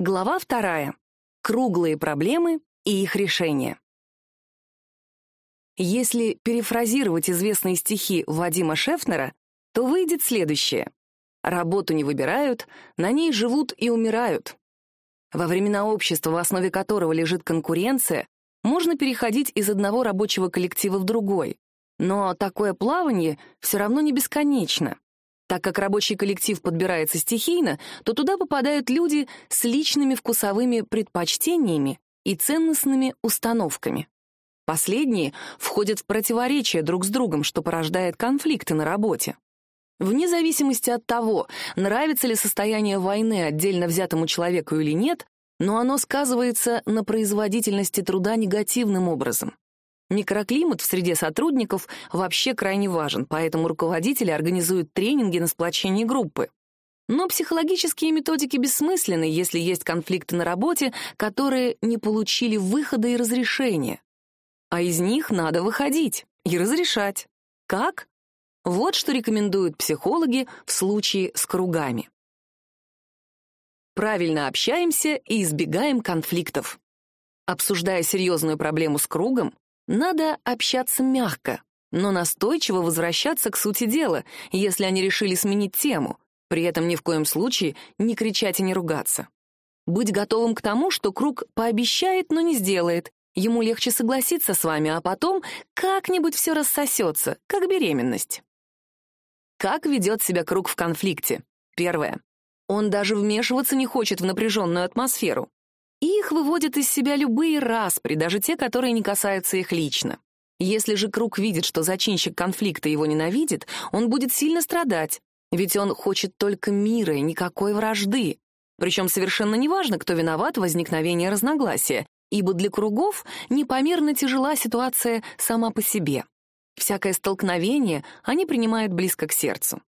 Глава вторая. Круглые проблемы и их решение. Если перефразировать известные стихи Вадима Шефнера, то выйдет следующее. Работу не выбирают, на ней живут и умирают. Во времена общества, в основе которого лежит конкуренция, можно переходить из одного рабочего коллектива в другой. Но такое плавание все равно не бесконечно. Так как рабочий коллектив подбирается стихийно, то туда попадают люди с личными вкусовыми предпочтениями и ценностными установками. Последние входят в противоречие друг с другом, что порождает конфликты на работе. Вне зависимости от того, нравится ли состояние войны отдельно взятому человеку или нет, но оно сказывается на производительности труда негативным образом. Микроклимат в среде сотрудников вообще крайне важен, поэтому руководители организуют тренинги на сплочение группы. Но психологические методики бессмысленны, если есть конфликты на работе, которые не получили выхода и разрешения. А из них надо выходить и разрешать. Как? Вот что рекомендуют психологи в случае с кругами. Правильно общаемся и избегаем конфликтов. Обсуждая серьезную проблему с кругом, надо общаться мягко, но настойчиво возвращаться к сути дела, если они решили сменить тему, при этом ни в коем случае не кричать и не ругаться. Быть готовым к тому, что круг пообещает, но не сделает. Ему легче согласиться с вами, а потом как-нибудь все рассосется, как беременность. Как ведет себя круг в конфликте? Первое. Он даже вмешиваться не хочет в напряженную атмосферу. Их выводят из себя любые распри, даже те, которые не касаются их лично. Если же круг видит, что зачинщик конфликта его ненавидит, он будет сильно страдать, ведь он хочет только мира и никакой вражды. Причем совершенно неважно, кто виноват в возникновении разногласия, ибо для кругов непомерно тяжела ситуация сама по себе. Всякое столкновение они принимают близко к сердцу.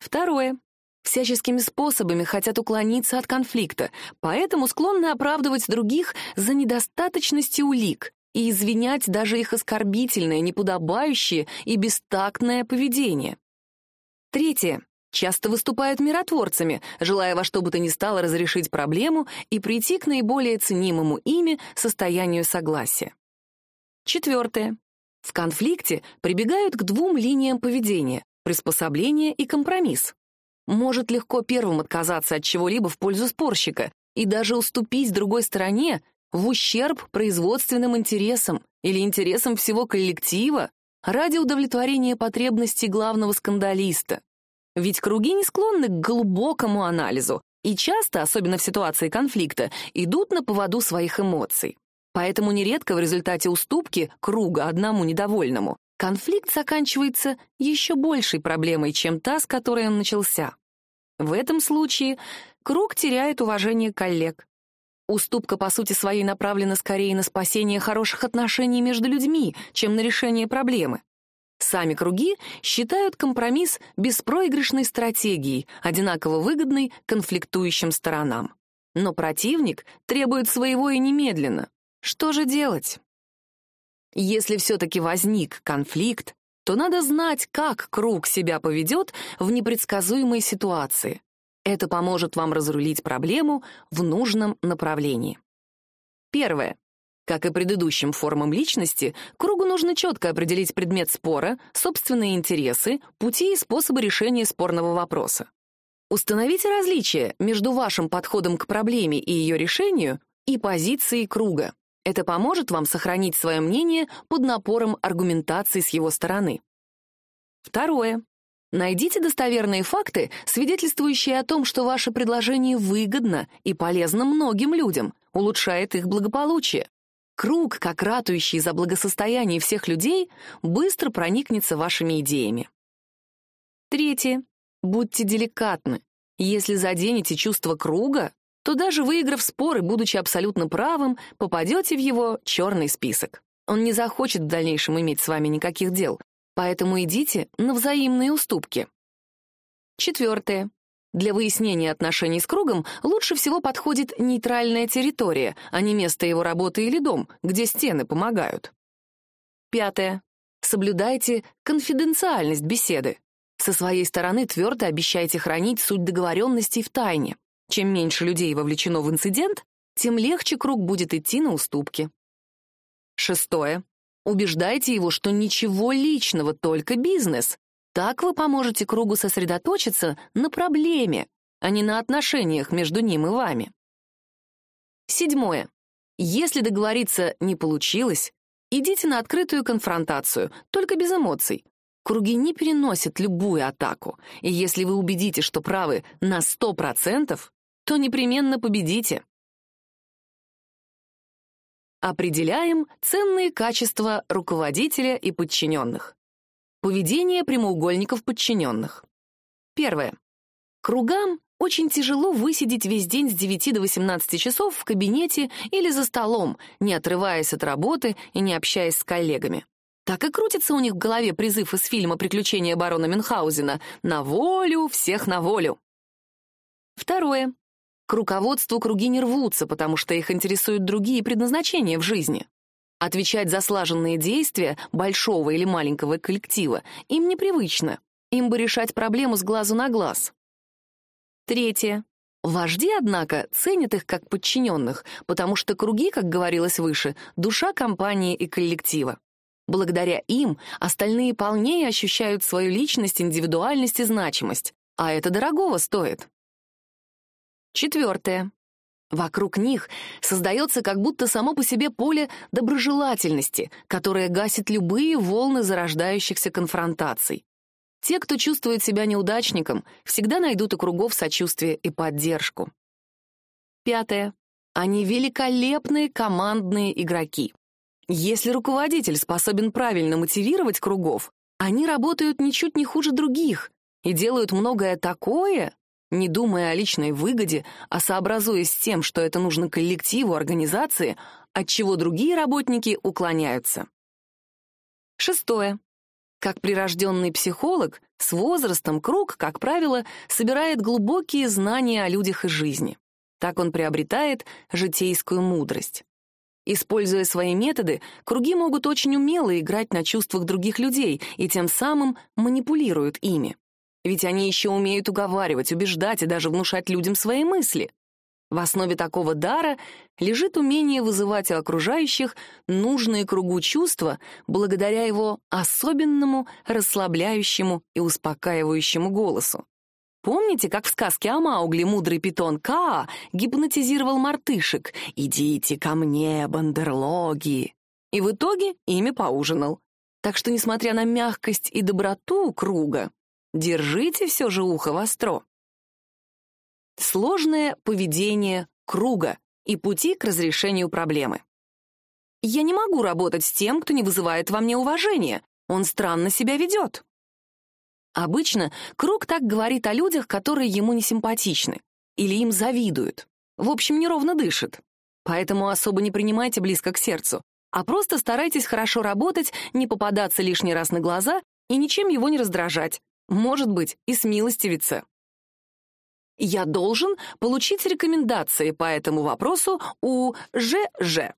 Второе всяческими способами хотят уклониться от конфликта, поэтому склонны оправдывать других за недостаточностью улик и извинять даже их оскорбительное, неподобающее и бестактное поведение. Третье. Часто выступают миротворцами, желая во что бы то ни стало разрешить проблему и прийти к наиболее ценимому ими состоянию согласия. Четвертое. В конфликте прибегают к двум линиям поведения — приспособление и компромисс может легко первым отказаться от чего-либо в пользу спорщика и даже уступить другой стороне в ущерб производственным интересам или интересам всего коллектива ради удовлетворения потребностей главного скандалиста. Ведь круги не склонны к глубокому анализу и часто, особенно в ситуации конфликта, идут на поводу своих эмоций. Поэтому нередко в результате уступки круга одному недовольному конфликт заканчивается еще большей проблемой, чем та, с которой он начался. В этом случае круг теряет уважение коллег. Уступка, по сути своей, направлена скорее на спасение хороших отношений между людьми, чем на решение проблемы. Сами круги считают компромисс беспроигрышной стратегией, одинаково выгодной конфликтующим сторонам. Но противник требует своего и немедленно. Что же делать? Если все-таки возник конфликт, то надо знать, как круг себя поведет в непредсказуемой ситуации. Это поможет вам разрулить проблему в нужном направлении. Первое. Как и предыдущим формам личности, кругу нужно четко определить предмет спора, собственные интересы, пути и способы решения спорного вопроса. Установите различия между вашим подходом к проблеме и ее решению и позицией круга. Это поможет вам сохранить свое мнение под напором аргументации с его стороны. Второе. Найдите достоверные факты, свидетельствующие о том, что ваше предложение выгодно и полезно многим людям, улучшает их благополучие. Круг, как ратующий за благосостояние всех людей, быстро проникнется вашими идеями. Третье. Будьте деликатны. Если заденете чувство круга, то даже выиграв спор и будучи абсолютно правым, попадете в его черный список. Он не захочет в дальнейшем иметь с вами никаких дел, поэтому идите на взаимные уступки. Четвертое. Для выяснения отношений с кругом лучше всего подходит нейтральная территория, а не место его работы или дом, где стены помогают. Пятое. Соблюдайте конфиденциальность беседы. Со своей стороны твердо обещайте хранить суть договоренностей в тайне. Чем меньше людей вовлечено в инцидент, тем легче круг будет идти на уступки. Шестое. Убеждайте его, что ничего личного, только бизнес. Так вы поможете кругу сосредоточиться на проблеме, а не на отношениях между ним и вами. Седьмое. Если договориться не получилось, идите на открытую конфронтацию, только без эмоций. Круги не переносят любую атаку, и если вы убедите, что правы на 100%, то непременно победите. Определяем ценные качества руководителя и подчиненных. Поведение прямоугольников подчиненных. Первое. Кругам очень тяжело высидеть весь день с 9 до 18 часов в кабинете или за столом, не отрываясь от работы и не общаясь с коллегами. Так и крутится у них в голове призыв из фильма «Приключения барона Мюнхгаузена» «На волю, всех на волю». Второе. К руководству круги не рвутся, потому что их интересуют другие предназначения в жизни. Отвечать за слаженные действия большого или маленького коллектива им непривычно. Им бы решать проблему с глазу на глаз. Третье. Вожди, однако, ценят их как подчиненных, потому что круги, как говорилось выше, душа компании и коллектива. Благодаря им остальные полнее ощущают свою личность, индивидуальность и значимость, а это дорогого стоит. Четвертое. Вокруг них создается как будто само по себе поле доброжелательности, которое гасит любые волны зарождающихся конфронтаций. Те, кто чувствует себя неудачником, всегда найдут у кругов сочувствие и поддержку. Пятое. Они великолепные командные игроки. Если руководитель способен правильно мотивировать кругов, они работают ничуть не хуже других и делают многое такое, не думая о личной выгоде, а сообразуясь с тем, что это нужно коллективу, организации, от чего другие работники уклоняются. Шестое. Как прирожденный психолог, с возрастом круг, как правило, собирает глубокие знания о людях и жизни. Так он приобретает житейскую мудрость. Используя свои методы, круги могут очень умело играть на чувствах других людей и тем самым манипулируют ими. Ведь они еще умеют уговаривать, убеждать и даже внушать людям свои мысли. В основе такого дара лежит умение вызывать у окружающих нужные кругу чувства благодаря его особенному, расслабляющему и успокаивающему голосу. Помните, как в сказке о Маугли мудрый питон Каа гипнотизировал мартышек «Идите ко мне, бандерлоги!» И в итоге ими поужинал. Так что, несмотря на мягкость и доброту круга, держите все же ухо востро. Сложное поведение круга и пути к разрешению проблемы. Я не могу работать с тем, кто не вызывает во мне уважения. Он странно себя ведет. Обычно круг так говорит о людях, которые ему не симпатичны или им завидуют. В общем, неровно дышит. Поэтому особо не принимайте близко к сердцу, а просто старайтесь хорошо работать, не попадаться лишний раз на глаза и ничем его не раздражать. Может быть, и смилостивиться. Я должен получить рекомендации по этому вопросу у ЖЖ.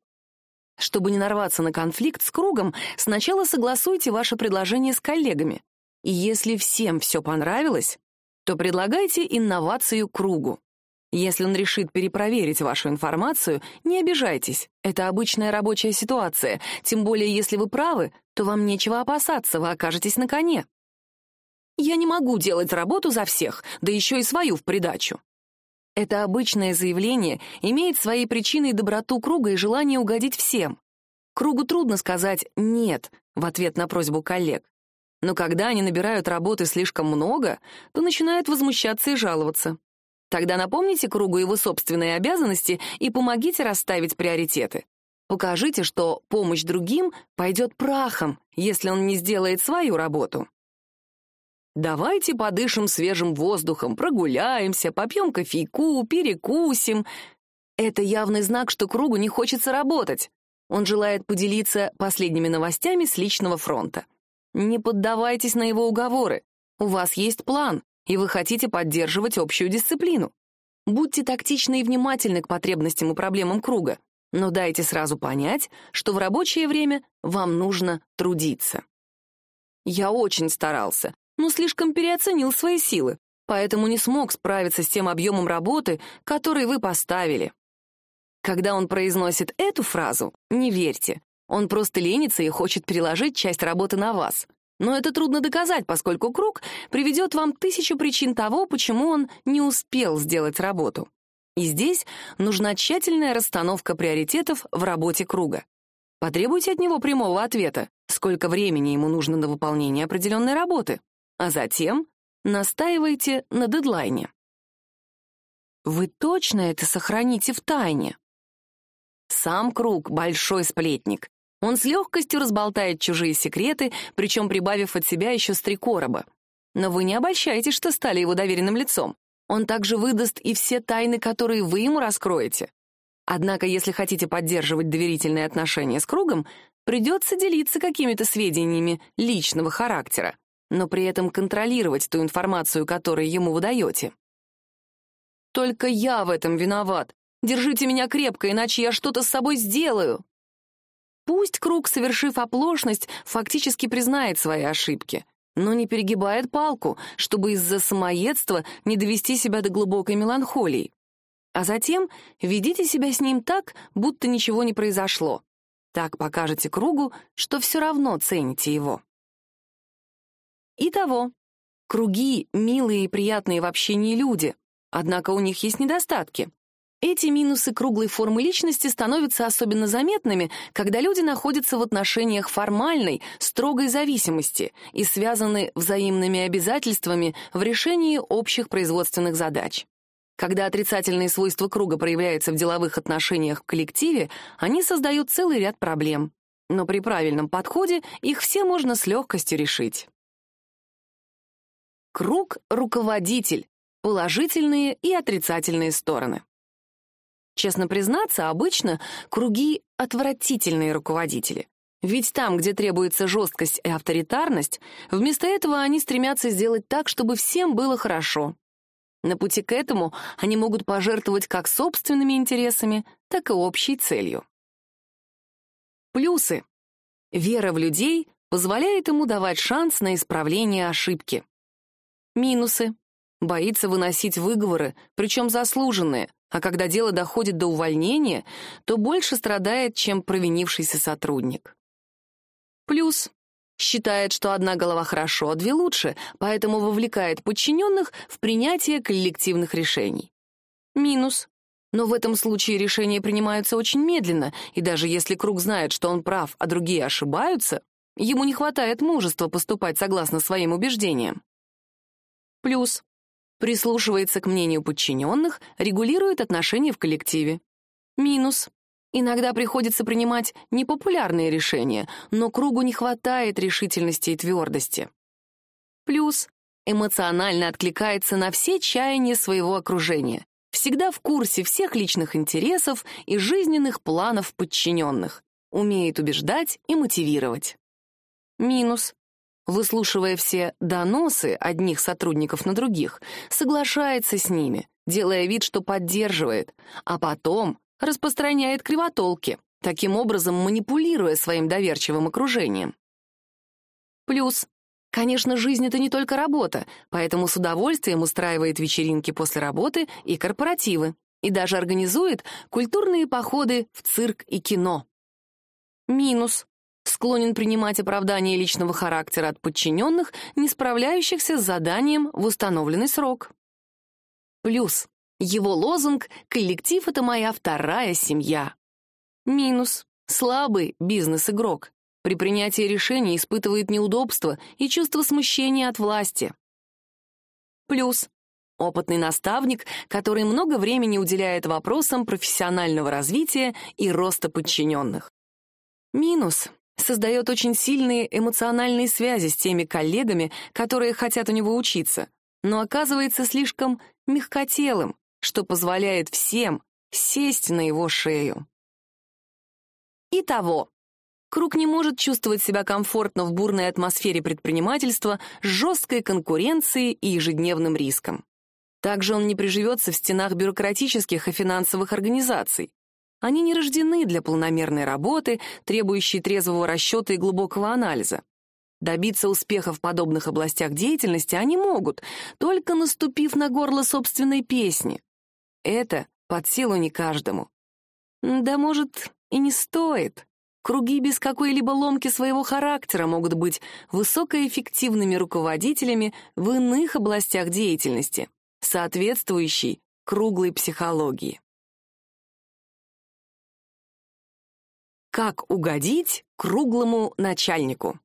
Чтобы не нарваться на конфликт с кругом, сначала согласуйте ваше предложение с коллегами. И если всем все понравилось, то предлагайте инновацию кругу. Если он решит перепроверить вашу информацию, не обижайтесь. Это обычная рабочая ситуация. Тем более, если вы правы, то вам нечего опасаться, вы окажетесь на коне. Я не могу делать работу за всех, да еще и свою в придачу. Это обычное заявление имеет своей причиной доброту круга и желание угодить всем. Кругу трудно сказать «нет» в ответ на просьбу коллег. Но когда они набирают работы слишком много, то начинают возмущаться и жаловаться. Тогда напомните кругу его собственные обязанности и помогите расставить приоритеты. Покажите, что помощь другим пойдет прахом, если он не сделает свою работу. Давайте подышим свежим воздухом, прогуляемся, попьем кофейку, перекусим. Это явный знак, что кругу не хочется работать. Он желает поделиться последними новостями с личного фронта. Не поддавайтесь на его уговоры. У вас есть план, и вы хотите поддерживать общую дисциплину. Будьте тактичны и внимательны к потребностям и проблемам круга, но дайте сразу понять, что в рабочее время вам нужно трудиться. Я очень старался, но слишком переоценил свои силы, поэтому не смог справиться с тем объемом работы, который вы поставили. Когда он произносит эту фразу, не верьте. Он просто ленится и хочет переложить часть работы на вас. Но это трудно доказать, поскольку круг приведет вам тысячу причин того, почему он не успел сделать работу. И здесь нужна тщательная расстановка приоритетов в работе круга. Потребуйте от него прямого ответа, сколько времени ему нужно на выполнение определенной работы, а затем настаивайте на дедлайне. Вы точно это сохраните в тайне? Сам круг — большой сплетник. Он с легкостью разболтает чужие секреты, причем прибавив от себя еще с три короба. Но вы не обольщайтесь, что стали его доверенным лицом. Он также выдаст и все тайны, которые вы ему раскроете. Однако, если хотите поддерживать доверительные отношения с кругом, придется делиться какими-то сведениями личного характера, но при этом контролировать ту информацию, которую ему выдаете. «Только я в этом виноват. Держите меня крепко, иначе я что-то с собой сделаю». Пусть круг, совершив оплошность, фактически признает свои ошибки, но не перегибает палку, чтобы из-за самоедства не довести себя до глубокой меланхолии. А затем ведите себя с ним так, будто ничего не произошло. Так покажете кругу, что все равно цените его. Итого, круги — милые и приятные в общении люди, однако у них есть недостатки. Эти минусы круглой формы личности становятся особенно заметными, когда люди находятся в отношениях формальной, строгой зависимости и связаны взаимными обязательствами в решении общих производственных задач. Когда отрицательные свойства круга проявляются в деловых отношениях в коллективе, они создают целый ряд проблем. Но при правильном подходе их все можно с легкостью решить. Круг — руководитель, положительные и отрицательные стороны. Честно признаться, обычно круги — отвратительные руководители. Ведь там, где требуется жесткость и авторитарность, вместо этого они стремятся сделать так, чтобы всем было хорошо. На пути к этому они могут пожертвовать как собственными интересами, так и общей целью. Плюсы. Вера в людей позволяет ему давать шанс на исправление ошибки. Минусы. Боится выносить выговоры, причем заслуженные, а когда дело доходит до увольнения, то больше страдает, чем провинившийся сотрудник. Плюс считает, что одна голова хорошо, а две лучше, поэтому вовлекает подчиненных в принятие коллективных решений. Минус. Но в этом случае решения принимаются очень медленно, и даже если круг знает, что он прав, а другие ошибаются, ему не хватает мужества поступать согласно своим убеждениям. Плюс прислушивается к мнению подчиненных, регулирует отношения в коллективе. Минус. Иногда приходится принимать непопулярные решения, но кругу не хватает решительности и твердости. Плюс. Эмоционально откликается на все чаяния своего окружения, всегда в курсе всех личных интересов и жизненных планов подчиненных, умеет убеждать и мотивировать. Минус выслушивая все доносы одних сотрудников на других, соглашается с ними, делая вид, что поддерживает, а потом распространяет кривотолки, таким образом манипулируя своим доверчивым окружением. Плюс, конечно, жизнь — это не только работа, поэтому с удовольствием устраивает вечеринки после работы и корпоративы, и даже организует культурные походы в цирк и кино. Минус склонен принимать оправдания личного характера от подчиненных, не справляющихся с заданием в установленный срок. Плюс. Его лозунг «Коллектив — это моя вторая семья». Минус. Слабый бизнес-игрок. При принятии решений испытывает неудобства и чувство смущения от власти. Плюс. Опытный наставник, который много времени уделяет вопросам профессионального развития и роста подчиненных. Минус создает очень сильные эмоциональные связи с теми коллегами, которые хотят у него учиться, но оказывается слишком мягкотелым, что позволяет всем сесть на его шею. Итого, Круг не может чувствовать себя комфортно в бурной атмосфере предпринимательства жесткой конкуренцией и ежедневным риском. Также он не приживется в стенах бюрократических и финансовых организаций, они не рождены для полномерной работы, требующей трезвого расчета и глубокого анализа. Добиться успеха в подобных областях деятельности они могут, только наступив на горло собственной песни. Это под силу не каждому. Да, может, и не стоит. Круги без какой-либо ломки своего характера могут быть высокоэффективными руководителями в иных областях деятельности, соответствующей круглой психологии. Как угодить круглому начальнику?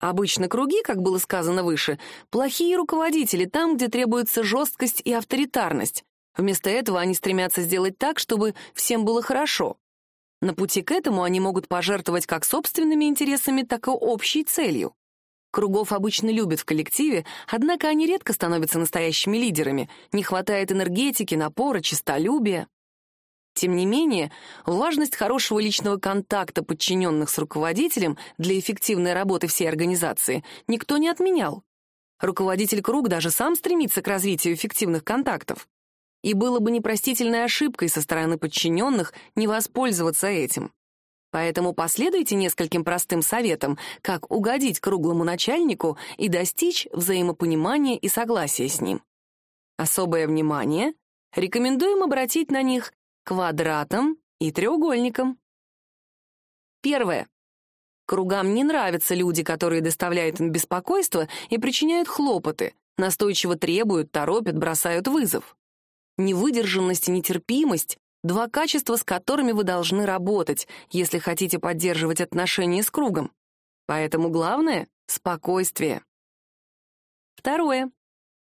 Обычно круги, как было сказано выше, плохие руководители там, где требуется жесткость и авторитарность. Вместо этого они стремятся сделать так, чтобы всем было хорошо. На пути к этому они могут пожертвовать как собственными интересами, так и общей целью. Кругов обычно любят в коллективе, однако они редко становятся настоящими лидерами, не хватает энергетики, напора, честолюбия. Тем не менее, важность хорошего личного контакта подчиненных с руководителем для эффективной работы всей организации никто не отменял. Руководитель круг даже сам стремится к развитию эффективных контактов. И было бы непростительной ошибкой со стороны подчиненных не воспользоваться этим. Поэтому последуйте нескольким простым советам, как угодить круглому начальнику и достичь взаимопонимания и согласия с ним. Особое внимание рекомендуем обратить на них квадратом и треугольником. Первое. Кругам не нравятся люди, которые доставляют им беспокойство и причиняют хлопоты, настойчиво требуют, торопят, бросают вызов. Невыдержанность и нетерпимость — два качества, с которыми вы должны работать, если хотите поддерживать отношения с кругом. Поэтому главное — спокойствие. Второе.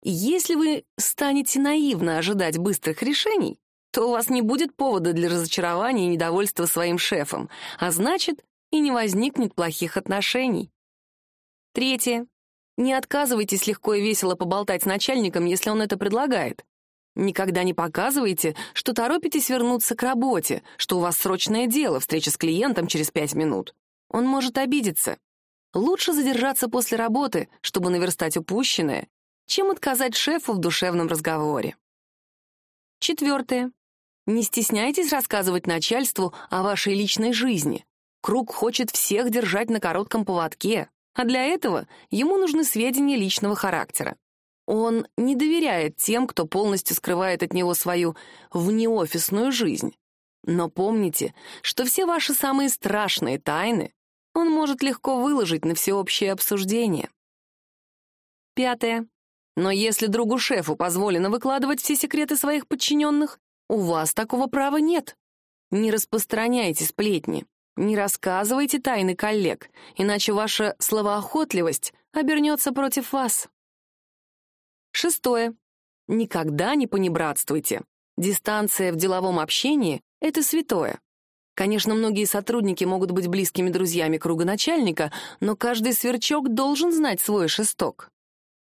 Если вы станете наивно ожидать быстрых решений, то у вас не будет повода для разочарования и недовольства своим шефом, а значит, и не возникнет плохих отношений. Третье. Не отказывайтесь легко и весело поболтать с начальником, если он это предлагает. Никогда не показывайте, что торопитесь вернуться к работе, что у вас срочное дело, встреча с клиентом через пять минут. Он может обидеться. Лучше задержаться после работы, чтобы наверстать упущенное, чем отказать шефу в душевном разговоре. Четвертое. Не стесняйтесь рассказывать начальству о вашей личной жизни. Круг хочет всех держать на коротком поводке, а для этого ему нужны сведения личного характера. Он не доверяет тем, кто полностью скрывает от него свою внеофисную жизнь. Но помните, что все ваши самые страшные тайны он может легко выложить на всеобщее обсуждение. Пятое. Но если другу-шефу позволено выкладывать все секреты своих подчиненных, у вас такого права нет. Не распространяйте сплетни, не рассказывайте тайны коллег, иначе ваша словоохотливость обернется против вас. Шестое. Никогда не понебратствуйте. Дистанция в деловом общении — это святое. Конечно, многие сотрудники могут быть близкими друзьями круга начальника, но каждый сверчок должен знать свой шесток.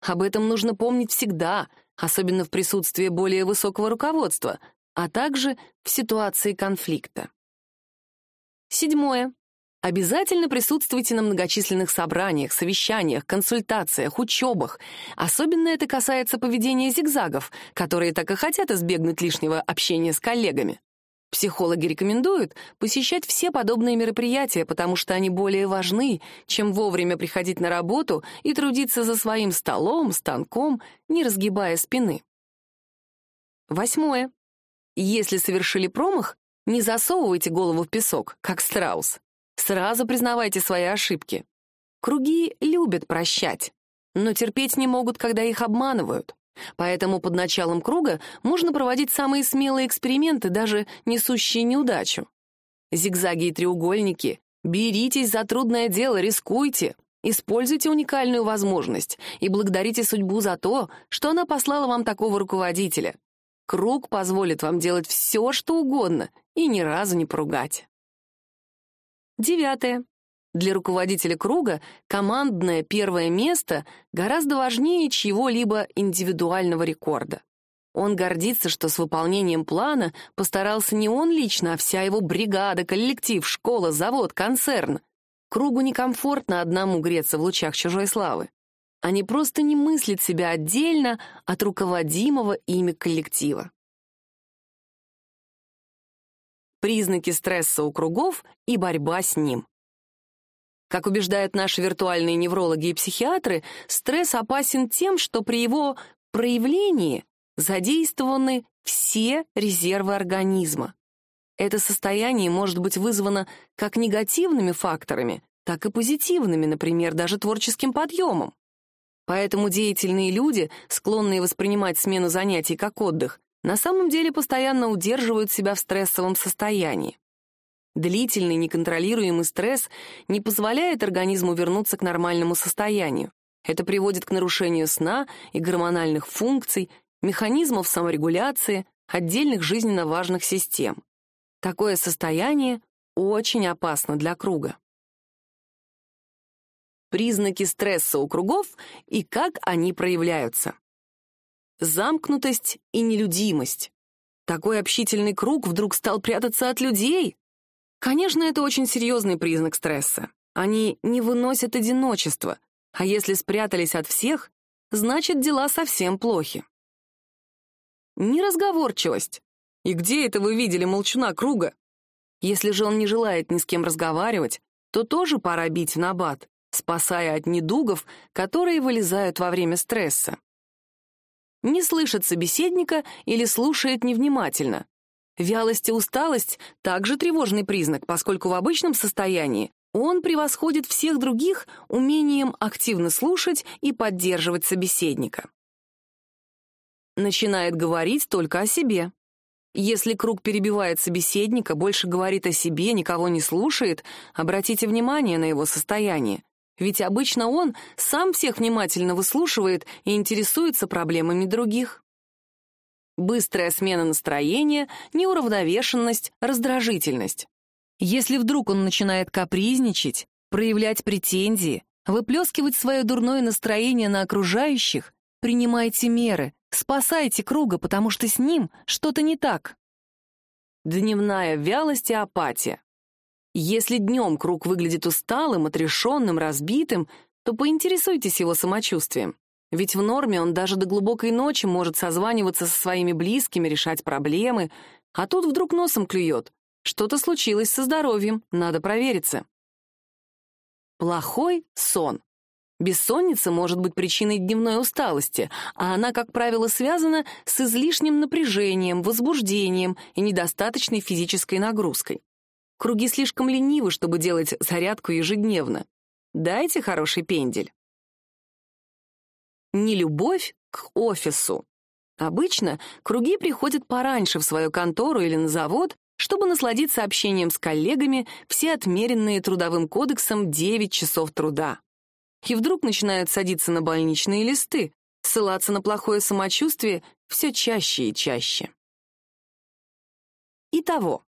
Об этом нужно помнить всегда, особенно в присутствии более высокого руководства, а также в ситуации конфликта. Седьмое. Обязательно присутствуйте на многочисленных собраниях, совещаниях, консультациях, учебах. Особенно это касается поведения зигзагов, которые так и хотят избегнуть лишнего общения с коллегами. Психологи рекомендуют посещать все подобные мероприятия, потому что они более важны, чем вовремя приходить на работу и трудиться за своим столом, станком, не разгибая спины. Восьмое. Если совершили промах, не засовывайте голову в песок, как страус. Сразу признавайте свои ошибки. Круги любят прощать, но терпеть не могут, когда их обманывают. Поэтому под началом круга можно проводить самые смелые эксперименты, даже несущие неудачу. Зигзаги и треугольники. Беритесь за трудное дело, рискуйте. Используйте уникальную возможность и благодарите судьбу за то, что она послала вам такого руководителя. Круг позволит вам делать все, что угодно, и ни разу не поругать. Девятое. Для руководителя круга командное первое место гораздо важнее чьего-либо индивидуального рекорда. Он гордится, что с выполнением плана постарался не он лично, а вся его бригада, коллектив, школа, завод, концерн. Кругу некомфортно одному греться в лучах чужой славы. Они просто не мыслят себя отдельно от руководимого ими коллектива. Признаки стресса у кругов и борьба с ним. Как убеждают наши виртуальные неврологи и психиатры, стресс опасен тем, что при его проявлении задействованы все резервы организма. Это состояние может быть вызвано как негативными факторами, так и позитивными, например, даже творческим подъемом. Поэтому деятельные люди, склонные воспринимать смену занятий как отдых, на самом деле постоянно удерживают себя в стрессовом состоянии. Длительный неконтролируемый стресс не позволяет организму вернуться к нормальному состоянию. Это приводит к нарушению сна и гормональных функций, механизмов саморегуляции, отдельных жизненно важных систем. Такое состояние очень опасно для круга. Признаки стресса у кругов и как они проявляются. Замкнутость и нелюдимость. Такой общительный круг вдруг стал прятаться от людей. Конечно, это очень серьезный признак стресса. Они не выносят одиночества, а если спрятались от всех, значит, дела совсем плохи. Неразговорчивость. И где это вы видели молчуна круга? Если же он не желает ни с кем разговаривать, то тоже пора бить в набат спасая от недугов, которые вылезают во время стресса. Не слышит собеседника или слушает невнимательно. Вялость и усталость — также тревожный признак, поскольку в обычном состоянии он превосходит всех других умением активно слушать и поддерживать собеседника. Начинает говорить только о себе. Если круг перебивает собеседника, больше говорит о себе, никого не слушает, обратите внимание на его состояние. Ведь обычно он сам всех внимательно выслушивает и интересуется проблемами других. Быстрая смена настроения, неуравновешенность, раздражительность. Если вдруг он начинает капризничать, проявлять претензии, выплескивать свое дурное настроение на окружающих, принимайте меры, спасайте круга, потому что с ним что-то не так. Дневная вялость и апатия. Если днем круг выглядит усталым, отрешенным, разбитым, то поинтересуйтесь его самочувствием. Ведь в норме он даже до глубокой ночи может созваниваться со своими близкими, решать проблемы, а тут вдруг носом клюет. Что-то случилось со здоровьем, надо провериться. Плохой сон. Бессонница может быть причиной дневной усталости, а она, как правило, связана с излишним напряжением, возбуждением и недостаточной физической нагрузкой. Круги слишком ленивы, чтобы делать зарядку ежедневно. Дайте хороший пендель. Нелюбовь к офису. Обычно круги приходят пораньше в свою контору или на завод, чтобы насладиться общением с коллегами все отмеренные трудовым кодексом 9 часов труда. И вдруг начинают садиться на больничные листы, ссылаться на плохое самочувствие все чаще и чаще. Итого,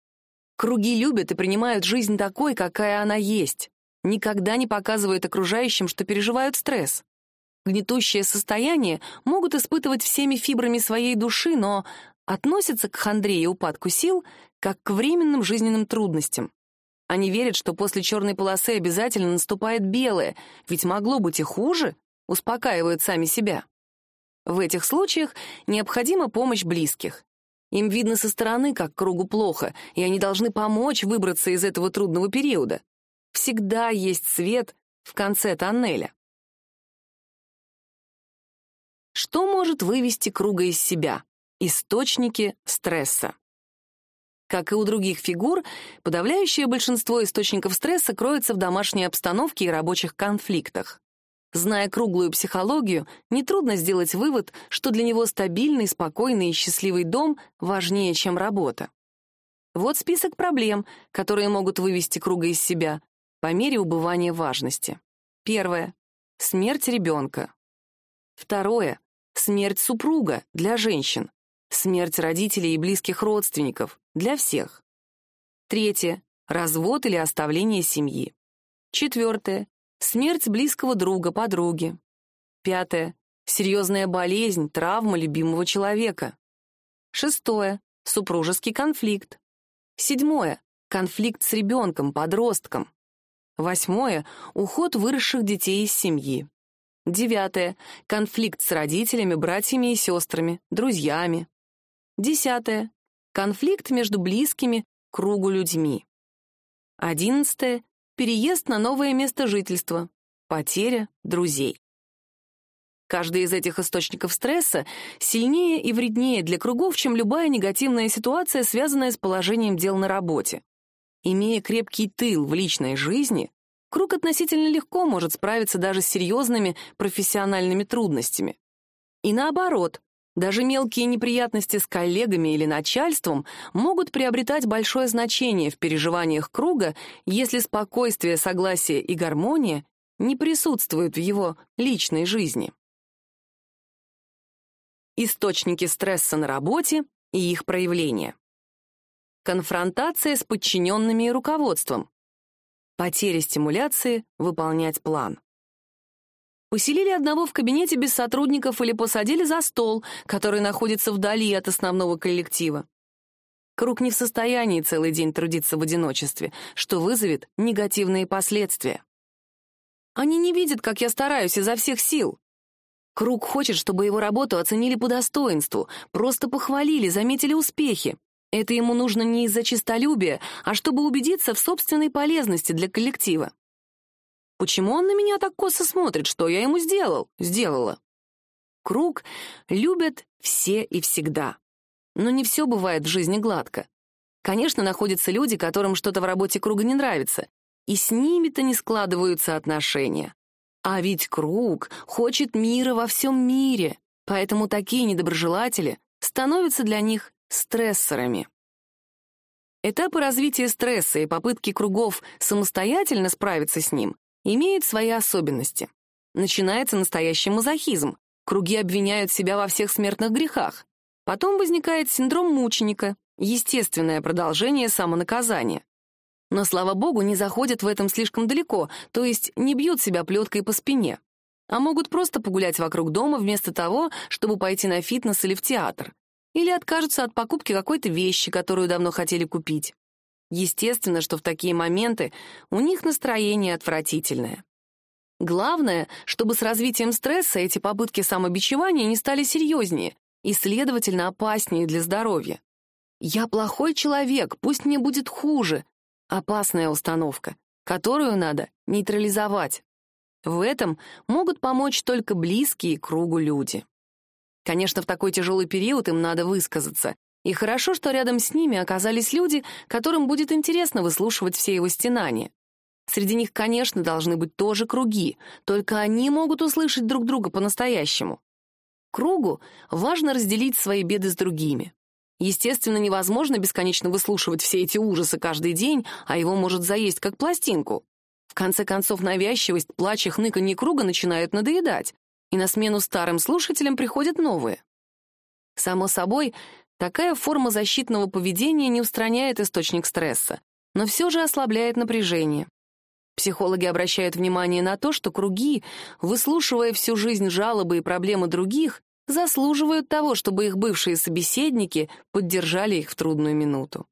Круги любят и принимают жизнь такой, какая она есть. Никогда не показывают окружающим, что переживают стресс. Гнетущее состояние могут испытывать всеми фибрами своей души, но относятся к хандре и упадку сил как к временным жизненным трудностям. Они верят, что после черной полосы обязательно наступает белое, ведь могло быть и хуже, успокаивают сами себя. В этих случаях необходима помощь близких. Им видно со стороны, как кругу плохо, и они должны помочь выбраться из этого трудного периода. Всегда есть свет в конце тоннеля. Что может вывести круга из себя? Источники стресса. Как и у других фигур, подавляющее большинство источников стресса кроется в домашней обстановке и рабочих конфликтах. Зная круглую психологию, нетрудно сделать вывод, что для него стабильный, спокойный и счастливый дом важнее, чем работа. Вот список проблем, которые могут вывести круга из себя по мере убывания важности. Первое — смерть ребенка. Второе — смерть супруга для женщин. Смерть родителей и близких родственников для всех. Третье — развод или оставление семьи. Четвертое Смерть близкого друга, подруги. Пятое. Серьезная болезнь, травма любимого человека. Шестое. Супружеский конфликт. Седьмое. Конфликт с ребенком, подростком. Восьмое. Уход выросших детей из семьи. Девятое. Конфликт с родителями, братьями и сестрами, друзьями. Десятое. Конфликт между близкими, кругу людьми. Одиннадцатое переезд на новое место жительства, потеря друзей. Каждый из этих источников стресса сильнее и вреднее для кругов, чем любая негативная ситуация, связанная с положением дел на работе. Имея крепкий тыл в личной жизни, круг относительно легко может справиться даже с серьезными профессиональными трудностями. И наоборот, даже мелкие неприятности с коллегами или начальством могут приобретать большое значение в переживаниях круга, если спокойствие, согласие и гармония не присутствуют в его личной жизни. Источники стресса на работе и их проявления. Конфронтация с подчиненными и руководством. Потеря стимуляции выполнять план. Поселили одного в кабинете без сотрудников или посадили за стол, который находится вдали от основного коллектива. Круг не в состоянии целый день трудиться в одиночестве, что вызовет негативные последствия. Они не видят, как я стараюсь изо всех сил. Круг хочет, чтобы его работу оценили по достоинству, просто похвалили, заметили успехи. Это ему нужно не из-за честолюбия, а чтобы убедиться в собственной полезности для коллектива. Почему он на меня так косо смотрит? Что я ему сделал? Сделала. Круг любят все и всегда. Но не все бывает в жизни гладко. Конечно, находятся люди, которым что-то в работе круга не нравится, и с ними-то не складываются отношения. А ведь круг хочет мира во всем мире, поэтому такие недоброжелатели становятся для них стрессорами. Этапы развития стресса и попытки кругов самостоятельно справиться с ним имеют свои особенности. Начинается настоящий мазохизм. Круги обвиняют себя во всех смертных грехах. Потом возникает синдром мученика, естественное продолжение самонаказания. Но, слава богу, не заходят в этом слишком далеко, то есть не бьют себя плеткой по спине. А могут просто погулять вокруг дома вместо того, чтобы пойти на фитнес или в театр. Или откажутся от покупки какой-то вещи, которую давно хотели купить. Естественно, что в такие моменты у них настроение отвратительное. Главное, чтобы с развитием стресса эти попытки самобичевания не стали серьезнее и, следовательно, опаснее для здоровья. «Я плохой человек, пусть мне будет хуже», опасная установка, которую надо нейтрализовать. В этом могут помочь только близкие кругу люди. Конечно, в такой тяжелый период им надо высказаться, и хорошо, что рядом с ними оказались люди, которым будет интересно выслушивать все его стенания. Среди них, конечно, должны быть тоже круги, только они могут услышать друг друга по-настоящему. Кругу важно разделить свои беды с другими. Естественно, невозможно бесконечно выслушивать все эти ужасы каждый день, а его может заесть как пластинку. В конце концов, навязчивость, плач и хныканье круга начинают надоедать, и на смену старым слушателям приходят новые. Само собой, Такая форма защитного поведения не устраняет источник стресса, но все же ослабляет напряжение. Психологи обращают внимание на то, что круги, выслушивая всю жизнь жалобы и проблемы других, заслуживают того, чтобы их бывшие собеседники поддержали их в трудную минуту.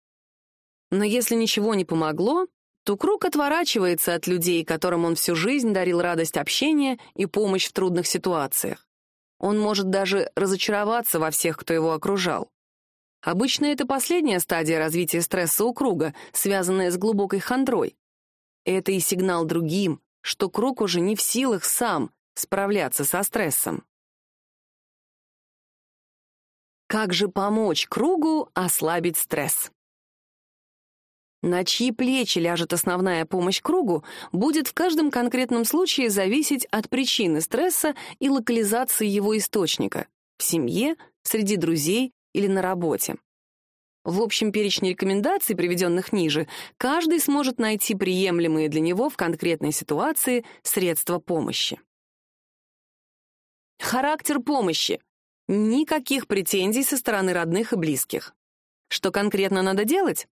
Но если ничего не помогло, то круг отворачивается от людей, которым он всю жизнь дарил радость общения и помощь в трудных ситуациях. Он может даже разочароваться во всех, кто его окружал. Обычно это последняя стадия развития стресса у круга, связанная с глубокой хандрой. Это и сигнал другим, что круг уже не в силах сам справляться со стрессом. Как же помочь кругу ослабить стресс? На чьи плечи ляжет основная помощь кругу, будет в каждом конкретном случае зависеть от причины стресса и локализации его источника — в семье, среди друзей или на работе. В общем перечне рекомендаций, приведенных ниже, каждый сможет найти приемлемые для него в конкретной ситуации средства помощи. Характер помощи. Никаких претензий со стороны родных и близких. Что конкретно надо делать?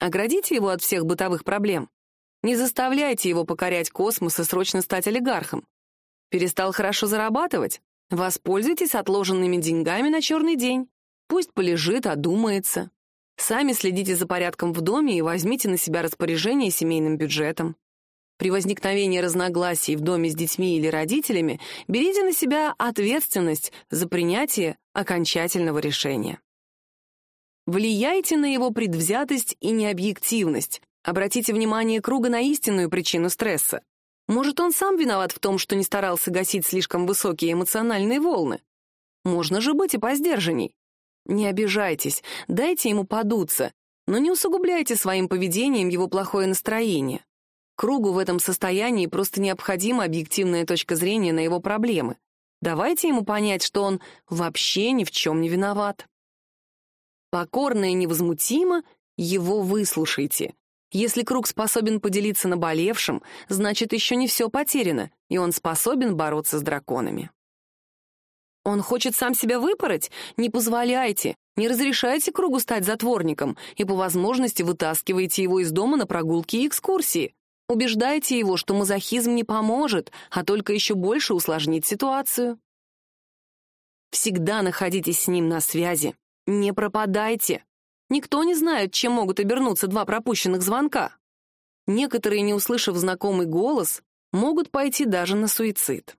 Оградите его от всех бытовых проблем. Не заставляйте его покорять космос и срочно стать олигархом. Перестал хорошо зарабатывать? Воспользуйтесь отложенными деньгами на черный день. Пусть полежит, одумается. Сами следите за порядком в доме и возьмите на себя распоряжение семейным бюджетом. При возникновении разногласий в доме с детьми или родителями берите на себя ответственность за принятие окончательного решения. Влияйте на его предвзятость и необъективность, Обратите внимание круга на истинную причину стресса. Может, он сам виноват в том, что не старался гасить слишком высокие эмоциональные волны? Можно же быть и по сдержанней. Не обижайтесь, дайте ему подуться, но не усугубляйте своим поведением его плохое настроение. Кругу в этом состоянии просто необходима объективная точка зрения на его проблемы. Давайте ему понять, что он вообще ни в чем не виноват. Покорно и невозмутимо его выслушайте. Если круг способен поделиться наболевшим, значит, еще не все потеряно, и он способен бороться с драконами. Он хочет сам себя выпороть? Не позволяйте. Не разрешайте кругу стать затворником и по возможности вытаскивайте его из дома на прогулки и экскурсии. Убеждайте его, что мазохизм не поможет, а только еще больше усложнит ситуацию. Всегда находитесь с ним на связи. Не пропадайте. Никто не знает, чем могут обернуться два пропущенных звонка. Некоторые, не услышав знакомый голос, могут пойти даже на суицид.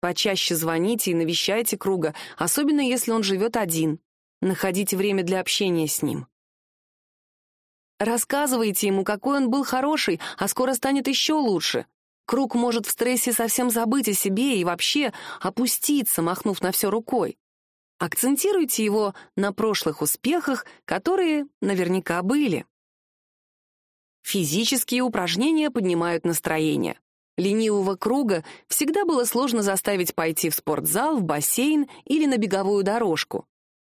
Почаще звоните и навещайте круга, особенно если он живет один. Находите время для общения с ним. Рассказывайте ему, какой он был хороший, а скоро станет еще лучше. Круг может в стрессе совсем забыть о себе и вообще опуститься, махнув на все рукой. Акцентируйте его на прошлых успехах, которые наверняка были. Физические упражнения поднимают настроение. Ленивого круга всегда было сложно заставить пойти в спортзал, в бассейн или на беговую дорожку.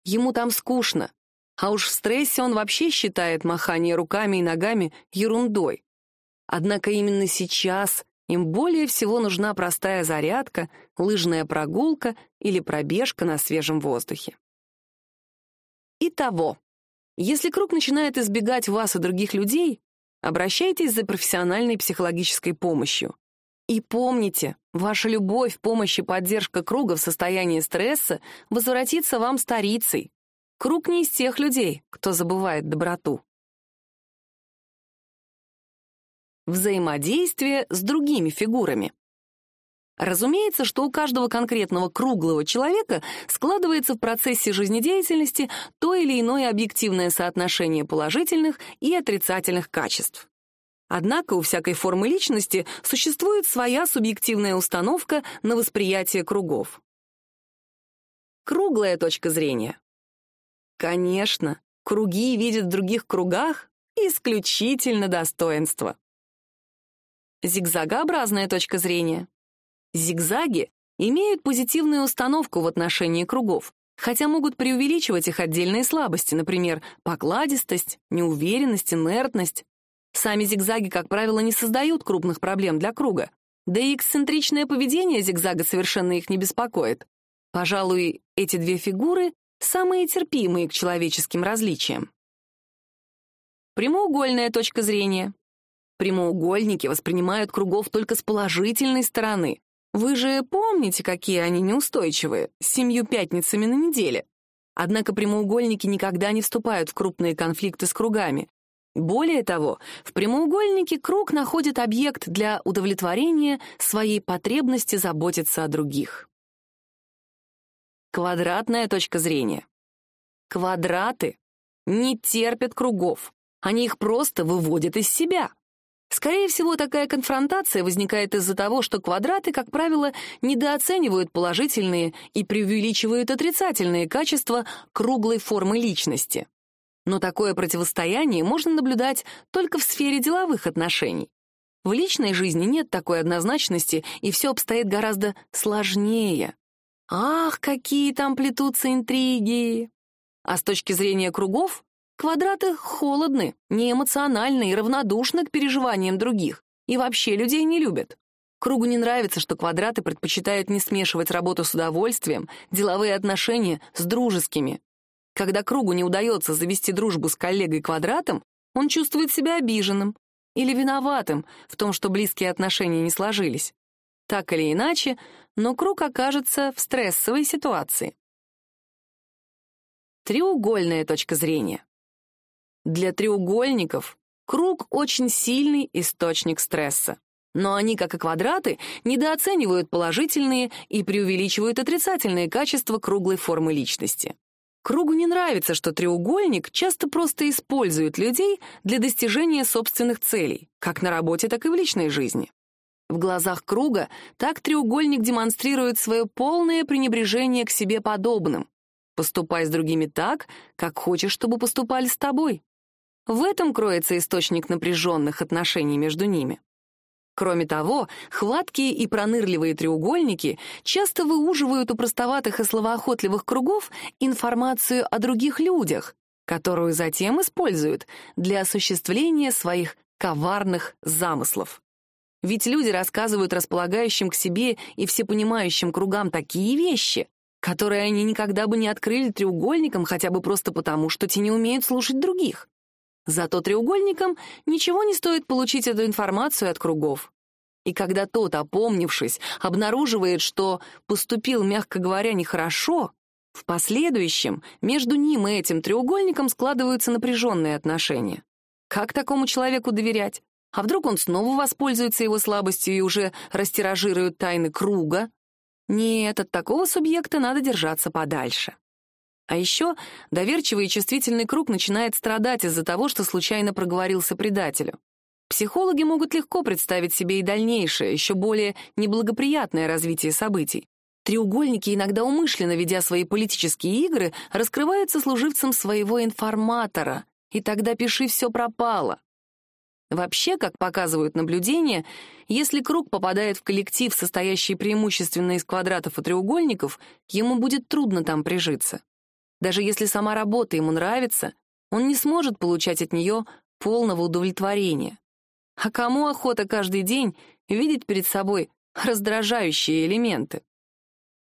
Ему там скучно. А уж в стрессе он вообще считает махание руками и ногами ерундой. Однако именно сейчас им более всего нужна простая зарядка, лыжная прогулка или пробежка на свежем воздухе. Итого, если круг начинает избегать вас и других людей, обращайтесь за профессиональной психологической помощью. И помните, ваша любовь, помощь и поддержка круга в состоянии стресса возвратится вам старицей. Круг не из тех людей, кто забывает доброту. Взаимодействие с другими фигурами. Разумеется, что у каждого конкретного круглого человека складывается в процессе жизнедеятельности то или иное объективное соотношение положительных и отрицательных качеств. Однако у всякой формы личности существует своя субъективная установка на восприятие кругов. Круглая точка зрения. Конечно, круги видят в других кругах исключительно достоинство. Зигзагообразная точка зрения. Зигзаги имеют позитивную установку в отношении кругов, хотя могут преувеличивать их отдельные слабости, например, покладистость, неуверенность, инертность. Сами зигзаги, как правило, не создают крупных проблем для круга. Да и эксцентричное поведение зигзага совершенно их не беспокоит. Пожалуй, эти две фигуры самые терпимые к человеческим различиям. Прямоугольная точка зрения. Прямоугольники воспринимают кругов только с положительной стороны. Вы же помните, какие они неустойчивые, с семью пятницами на неделе. Однако прямоугольники никогда не вступают в крупные конфликты с кругами, более того, в прямоугольнике круг находит объект для удовлетворения своей потребности заботиться о других. Квадратная точка зрения. Квадраты не терпят кругов, они их просто выводят из себя. Скорее всего, такая конфронтация возникает из-за того, что квадраты, как правило, недооценивают положительные и преувеличивают отрицательные качества круглой формы личности. Но такое противостояние можно наблюдать только в сфере деловых отношений. В личной жизни нет такой однозначности, и все обстоит гораздо сложнее. Ах, какие там плетутся интриги! А с точки зрения кругов, квадраты холодны, неэмоциональны и равнодушны к переживаниям других, и вообще людей не любят. Кругу не нравится, что квадраты предпочитают не смешивать работу с удовольствием, деловые отношения с дружескими. Когда кругу не удается завести дружбу с коллегой-квадратом, он чувствует себя обиженным или виноватым в том, что близкие отношения не сложились. Так или иначе, но круг окажется в стрессовой ситуации. Треугольная точка зрения. Для треугольников круг очень сильный источник стресса. Но они, как и квадраты, недооценивают положительные и преувеличивают отрицательные качества круглой формы личности. Кругу не нравится, что треугольник часто просто использует людей для достижения собственных целей, как на работе, так и в личной жизни. В глазах круга так треугольник демонстрирует свое полное пренебрежение к себе подобным. Поступай с другими так, как хочешь, чтобы поступали с тобой. В этом кроется источник напряженных отношений между ними. Кроме того, хваткие и пронырливые треугольники часто выуживают у простоватых и словоохотливых кругов информацию о других людях, которую затем используют для осуществления своих коварных замыслов. Ведь люди рассказывают располагающим к себе и всепонимающим кругам такие вещи, которые они никогда бы не открыли треугольникам хотя бы просто потому, что те не умеют слушать других. Зато треугольникам ничего не стоит получить эту информацию от кругов. И когда тот, опомнившись, обнаруживает, что поступил, мягко говоря, нехорошо, в последующем между ним и этим треугольником складываются напряженные отношения. Как такому человеку доверять? А вдруг он снова воспользуется его слабостью и уже растиражирует тайны круга? Нет, от такого субъекта надо держаться подальше. А еще доверчивый и чувствительный круг начинает страдать из-за того, что случайно проговорился предателю. Психологи могут легко представить себе и дальнейшее, еще более неблагоприятное развитие событий. Треугольники, иногда умышленно ведя свои политические игры, раскрываются служивцам своего информатора, и тогда пиши все пропало. Вообще, как показывают наблюдения, если круг попадает в коллектив, состоящий преимущественно из квадратов и треугольников, ему будет трудно там прижиться. Даже если сама работа ему нравится, он не сможет получать от нее полного удовлетворения. А кому охота каждый день видеть перед собой раздражающие элементы?